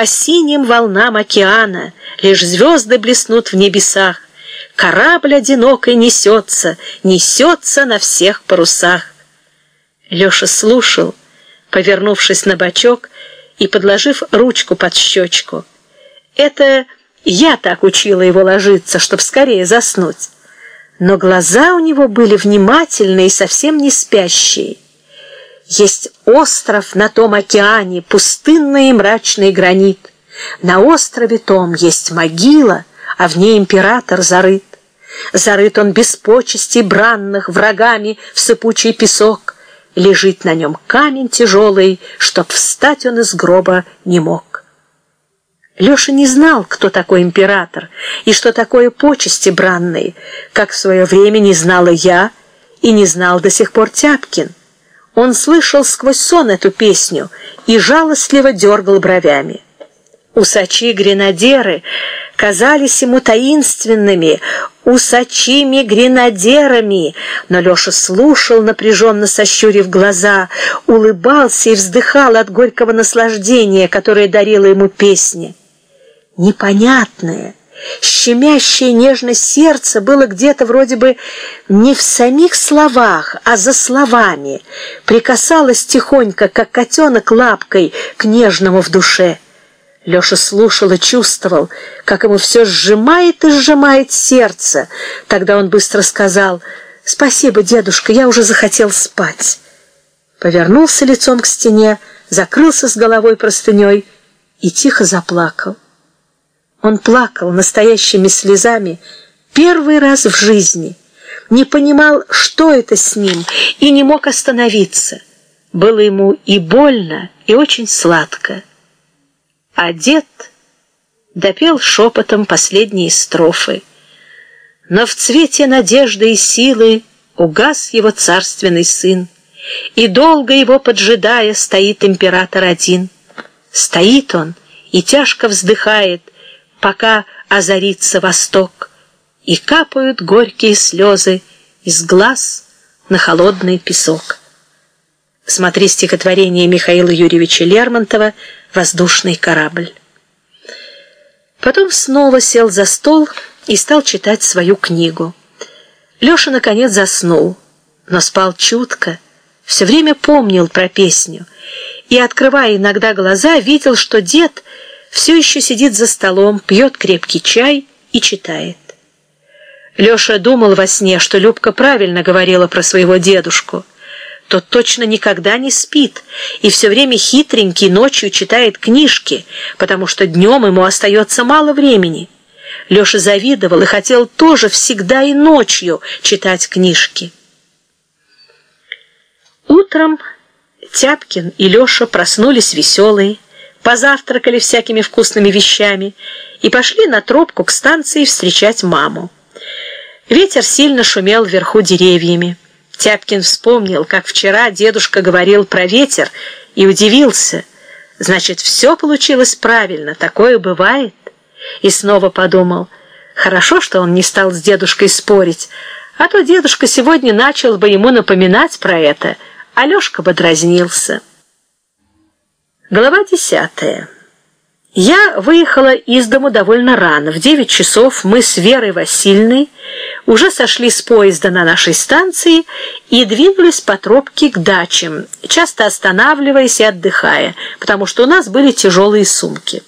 по синим волнам океана Лишь звезды блеснут в небесах, Корабль одинокой несется, Несется на всех парусах. Леша слушал, повернувшись на бочок и подложив ручку под щечку. Это я так учила его ложиться, чтоб скорее заснуть. Но глаза у него были внимательные и совсем не спящие. Есть остров на том океане, пустынный и мрачный гранит. На острове том есть могила, а в ней император зарыт. Зарыт он без почестей бранных врагами в сыпучий песок. Лежит на нем камень тяжелый, чтоб встать он из гроба не мог. Леша не знал, кто такой император и что такое почести бранные, как в свое время не знала я и не знал до сих пор Тяпкин. Он слышал сквозь сон эту песню и жалостливо дергал бровями. Усачи-гренадеры казались ему таинственными, усачими-гренадерами, но Леша слушал, напряженно сощурив глаза, улыбался и вздыхал от горького наслаждения, которое дарила ему песня. Непонятное, щемящее нежность сердца было где-то вроде бы не в самих словах, а за словами, прикасалось тихонько, как котенок лапкой, к нежному в душе. Леша слушал и чувствовал, как ему все сжимает и сжимает сердце. Тогда он быстро сказал «Спасибо, дедушка, я уже захотел спать». Повернулся лицом к стене, закрылся с головой простыней и тихо заплакал. Он плакал настоящими слезами первый раз в жизни, не понимал, что это с ним, и не мог остановиться. Было ему и больно, и очень сладко. А дед допел шепотом последние строфы. Но в цвете надежды и силы угас его царственный сын, и долго его поджидая стоит император один. Стоит он и тяжко вздыхает, пока озарится восток, и капают горькие слезы из глаз на холодный песок. Смотри стихотворение Михаила Юрьевича Лермонтова «Воздушный корабль». Потом снова сел за стол и стал читать свою книгу. Леша, наконец, заснул, но спал чутко, все время помнил про песню и, открывая иногда глаза, видел, что дед все еще сидит за столом, пьет крепкий чай и читает. Леша думал во сне, что Любка правильно говорила про своего дедушку – тот точно никогда не спит и все время хитренький ночью читает книжки, потому что днем ему остается мало времени. Леша завидовал и хотел тоже всегда и ночью читать книжки. Утром Тяпкин и Леша проснулись веселые, позавтракали всякими вкусными вещами и пошли на тропку к станции встречать маму. Ветер сильно шумел вверху деревьями. Тяпкин вспомнил, как вчера дедушка говорил про ветер и удивился. Значит, все получилось правильно, такое бывает. И снова подумал, хорошо, что он не стал с дедушкой спорить, а то дедушка сегодня начал бы ему напоминать про это, а Лешка бы дразнился. Глава десятая. Я выехала из дому довольно рано. В девять часов мы с Верой Васильной уже сошли с поезда на нашей станции и двинулись по тропке к дачам, часто останавливаясь и отдыхая, потому что у нас были тяжелые сумки.